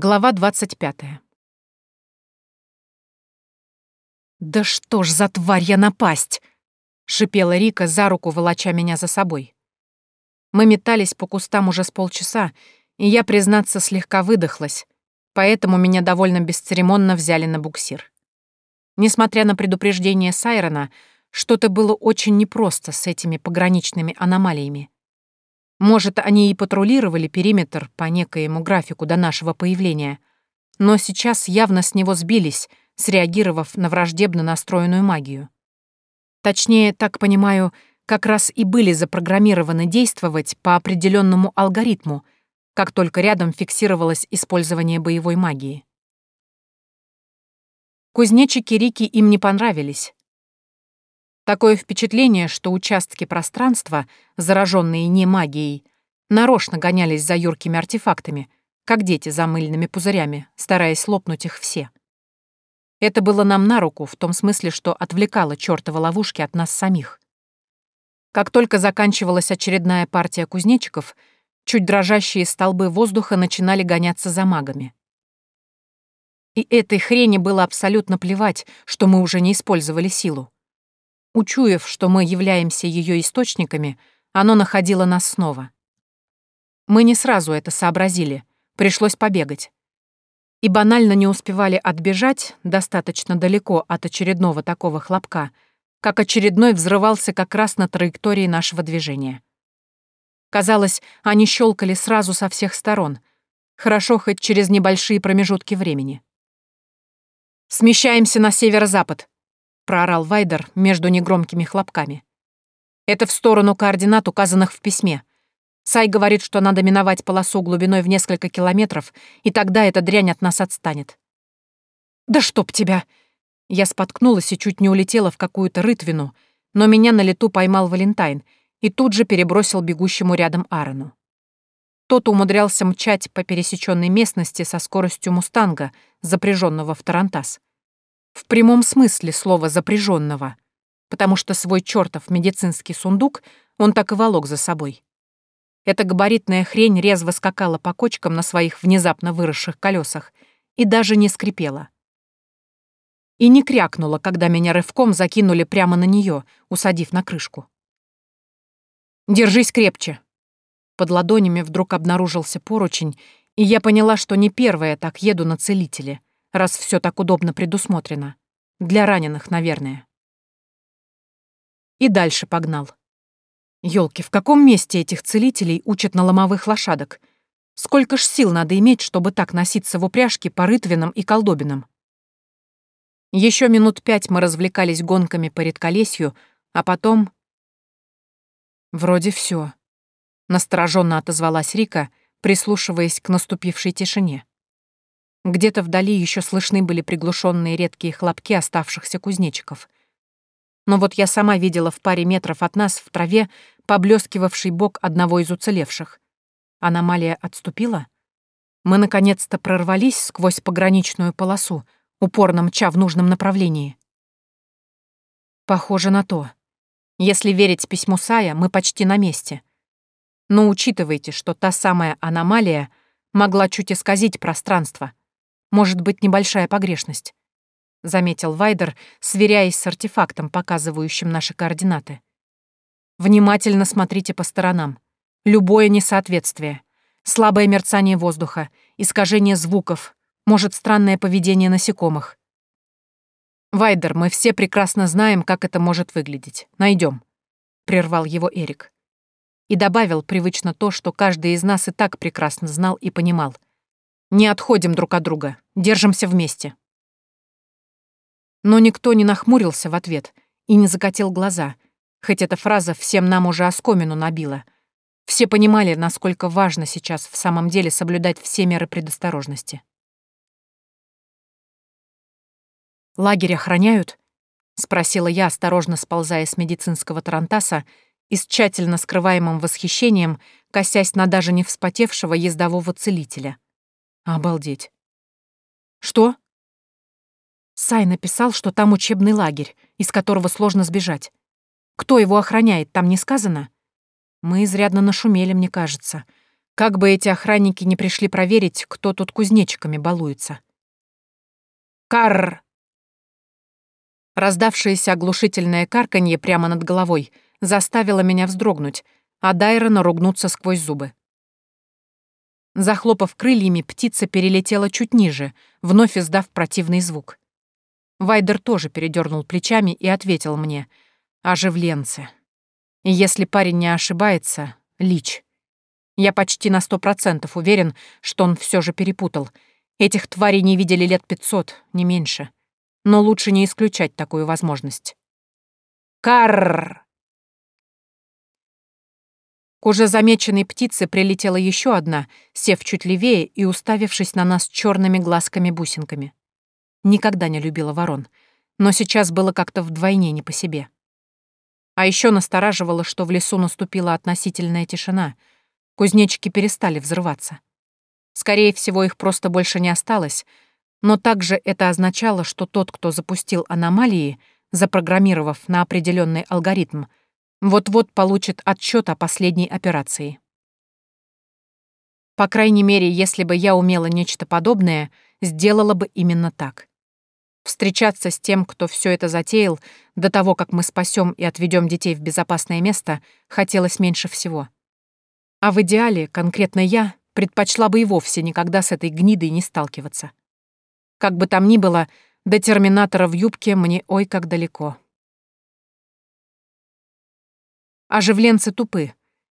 Глава 25. «Да что ж за тварь я напасть!» — шипела Рика за руку, волоча меня за собой. Мы метались по кустам уже с полчаса, и я, признаться, слегка выдохлась, поэтому меня довольно бесцеремонно взяли на буксир. Несмотря на предупреждение Сайрона, что-то было очень непросто с этими пограничными аномалиями. Может, они и патрулировали периметр по некоему графику до нашего появления, но сейчас явно с него сбились, среагировав на враждебно настроенную магию. Точнее, так понимаю, как раз и были запрограммированы действовать по определенному алгоритму, как только рядом фиксировалось использование боевой магии. Кузнечики Рики им не понравились, Такое впечатление, что участки пространства, зараженные не магией, нарочно гонялись за юркими артефактами, как дети за мыльными пузырями, стараясь лопнуть их все. Это было нам на руку, в том смысле, что отвлекало чертова ловушки от нас самих. Как только заканчивалась очередная партия кузнечиков, чуть дрожащие столбы воздуха начинали гоняться за магами. И этой хрени было абсолютно плевать, что мы уже не использовали силу. Учуяв, что мы являемся ее источниками, оно находило нас снова. Мы не сразу это сообразили, пришлось побегать. И банально не успевали отбежать достаточно далеко от очередного такого хлопка, как очередной взрывался как раз на траектории нашего движения. Казалось, они щелкали сразу со всех сторон, хорошо хоть через небольшие промежутки времени. «Смещаемся на северо-запад», проорал Вайдер между негромкими хлопками. «Это в сторону координат, указанных в письме. Сай говорит, что надо миновать полосу глубиной в несколько километров, и тогда эта дрянь от нас отстанет». «Да чтоб тебя!» Я споткнулась и чуть не улетела в какую-то рытвину, но меня на лету поймал Валентайн и тут же перебросил бегущему рядом Аарону. Тот умудрялся мчать по пересеченной местности со скоростью мустанга, запряженного в тарантас. В прямом смысле слова «запряженного», потому что свой чертов медицинский сундук он так и волок за собой. Эта габаритная хрень резво скакала по кочкам на своих внезапно выросших колесах и даже не скрипела. И не крякнула, когда меня рывком закинули прямо на нее, усадив на крышку. «Держись крепче!» Под ладонями вдруг обнаружился поручень, и я поняла, что не первая так еду на целителе — раз все так удобно предусмотрено. Для раненых, наверное. И дальше погнал. Ёлки, в каком месте этих целителей учат на ломовых лошадок? Сколько ж сил надо иметь, чтобы так носиться в упряжке по рытвинам и колдобинам? Еще минут пять мы развлекались гонками по редколесью, а потом... Вроде все. Настороженно отозвалась Рика, прислушиваясь к наступившей тишине. Где-то вдали еще слышны были приглушенные редкие хлопки оставшихся кузнечиков. Но вот я сама видела в паре метров от нас в траве поблескивавший бок одного из уцелевших. Аномалия отступила? Мы наконец-то прорвались сквозь пограничную полосу, упорно мча в нужном направлении. Похоже на то. Если верить письму Сая, мы почти на месте. Но учитывайте, что та самая аномалия могла чуть исказить пространство, может быть, небольшая погрешность», — заметил Вайдер, сверяясь с артефактом, показывающим наши координаты. «Внимательно смотрите по сторонам. Любое несоответствие. Слабое мерцание воздуха, искажение звуков, может, странное поведение насекомых. «Вайдер, мы все прекрасно знаем, как это может выглядеть. Найдем», — прервал его Эрик. И добавил привычно то, что каждый из нас и так прекрасно знал и понимал — не отходим друг от друга, держимся вместе. Но никто не нахмурился в ответ и не закатил глаза, хоть эта фраза всем нам уже оскомину набила. Все понимали, насколько важно сейчас в самом деле соблюдать все меры предосторожности. «Лагерь охраняют?» — спросила я, осторожно сползая с медицинского тарантаса и с тщательно скрываемым восхищением, косясь на даже не вспотевшего ездового целителя — Обалдеть. Что? Сай написал, что там учебный лагерь, из которого сложно сбежать. Кто его охраняет, там не сказано? Мы изрядно нашумели, мне кажется. Как бы эти охранники не пришли проверить, кто тут кузнечиками балуется. «Карр!» Раздавшееся оглушительное карканье прямо над головой заставило меня вздрогнуть, а Дайрона ругнуться сквозь зубы. Захлопав крыльями, птица перелетела чуть ниже, вновь издав противный звук. Вайдер тоже передернул плечами и ответил мне. «Оживленцы. Если парень не ошибается, Лич. Я почти на сто процентов уверен, что он все же перепутал. Этих тварей не видели лет пятьсот, не меньше но лучше не исключать такую возможность. Карр! Уже замеченной птице прилетела еще одна, сев чуть левее и уставившись на нас черными глазками-бусинками. Никогда не любила ворон, но сейчас было как-то вдвойне не по себе. А еще настораживало, что в лесу наступила относительная тишина. Кузнечики перестали взрываться. Скорее всего, их просто больше не осталось — но также это означало, что тот, кто запустил аномалии, запрограммировав на определенный алгоритм, вот-вот получит отчет о последней операции. По крайней мере, если бы я умела нечто подобное, сделала бы именно так. Встречаться с тем, кто все это затеял, до того, как мы спасем и отведем детей в безопасное место, хотелось меньше всего. А в идеале, конкретно я, предпочла бы и вовсе никогда с этой гнидой не сталкиваться. Как бы там ни было, до терминатора в юбке мне ой как далеко. Оживленцы тупы,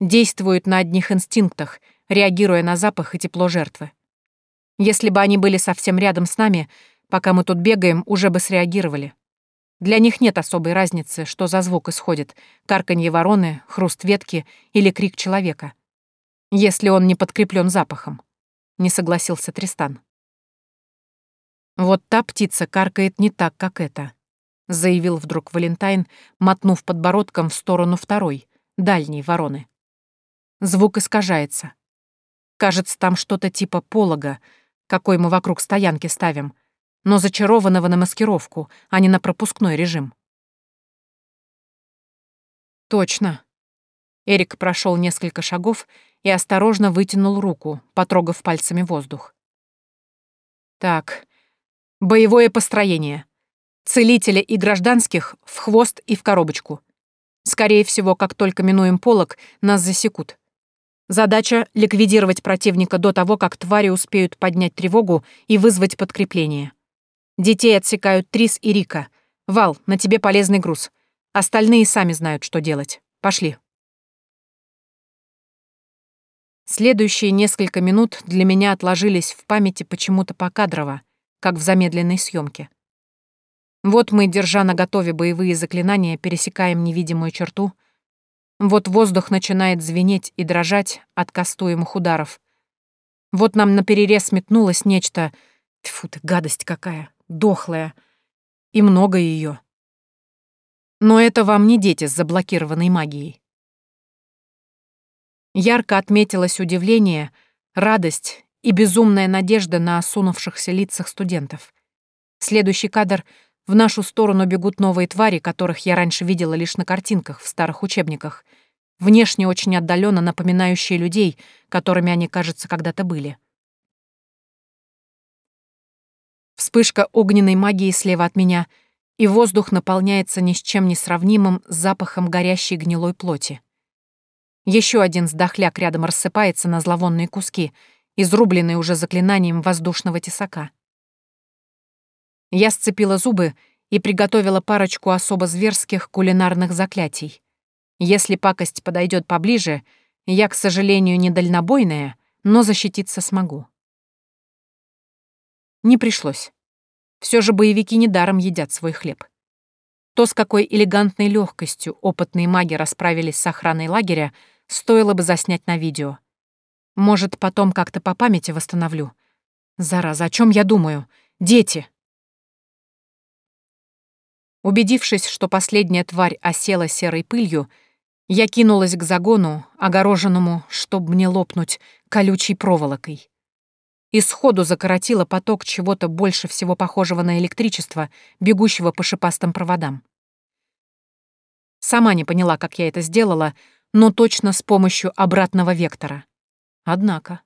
действуют на одних инстинктах, реагируя на запах и тепло жертвы. Если бы они были совсем рядом с нами, пока мы тут бегаем, уже бы среагировали. Для них нет особой разницы, что за звук исходит — карканье вороны, хруст ветки или крик человека. Если он не подкреплен запахом. Не согласился Тристан. «Вот та птица каркает не так, как эта», — заявил вдруг Валентайн, мотнув подбородком в сторону второй, дальней вороны. Звук искажается. Кажется, там что-то типа полога, какой мы вокруг стоянки ставим, но зачарованного на маскировку, а не на пропускной режим. Точно. Эрик прошел несколько шагов и осторожно вытянул руку, потрогав пальцами воздух. Так, Боевое построение. Целителя и гражданских в хвост и в коробочку. Скорее всего, как только минуем полог, нас засекут. Задача — ликвидировать противника до того, как твари успеют поднять тревогу и вызвать подкрепление. Детей отсекают Трис и Рика. Вал, на тебе полезный груз. Остальные сами знают, что делать. Пошли. Следующие несколько минут для меня отложились в памяти почему-то покадрово как в замедленной съемке. Вот мы, держа на готове боевые заклинания, пересекаем невидимую черту. Вот воздух начинает звенеть и дрожать от кастуемых ударов. Вот нам наперерез метнулось нечто... Тьфу ты, гадость какая, дохлая. И много ее. Но это вам не дети с заблокированной магией. Ярко отметилось удивление, радость и безумная надежда на осунувшихся лицах студентов. Следующий кадр — в нашу сторону бегут новые твари, которых я раньше видела лишь на картинках в старых учебниках, внешне очень отдаленно напоминающие людей, которыми они, кажется, когда-то были. Вспышка огненной магии слева от меня, и воздух наполняется ни с чем не сравнимым запахом горящей гнилой плоти. Еще один сдохляк рядом рассыпается на зловонные куски — изрубленный уже заклинанием воздушного тесака. Я сцепила зубы и приготовила парочку особо зверских кулинарных заклятий. Если пакость подойдет поближе, я, к сожалению, не дальнобойная, но защититься смогу. Не пришлось. Все же боевики недаром едят свой хлеб. То, с какой элегантной легкостью опытные маги расправились с охраной лагеря, стоило бы заснять на видео. Может, потом как-то по памяти восстановлю. Зараза, о чем я думаю? Дети!» Убедившись, что последняя тварь осела серой пылью, я кинулась к загону, огороженному, чтоб мне лопнуть, колючей проволокой. И сходу закоротила поток чего-то больше всего похожего на электричество, бегущего по шипастым проводам. Сама не поняла, как я это сделала, но точно с помощью обратного вектора. Однако.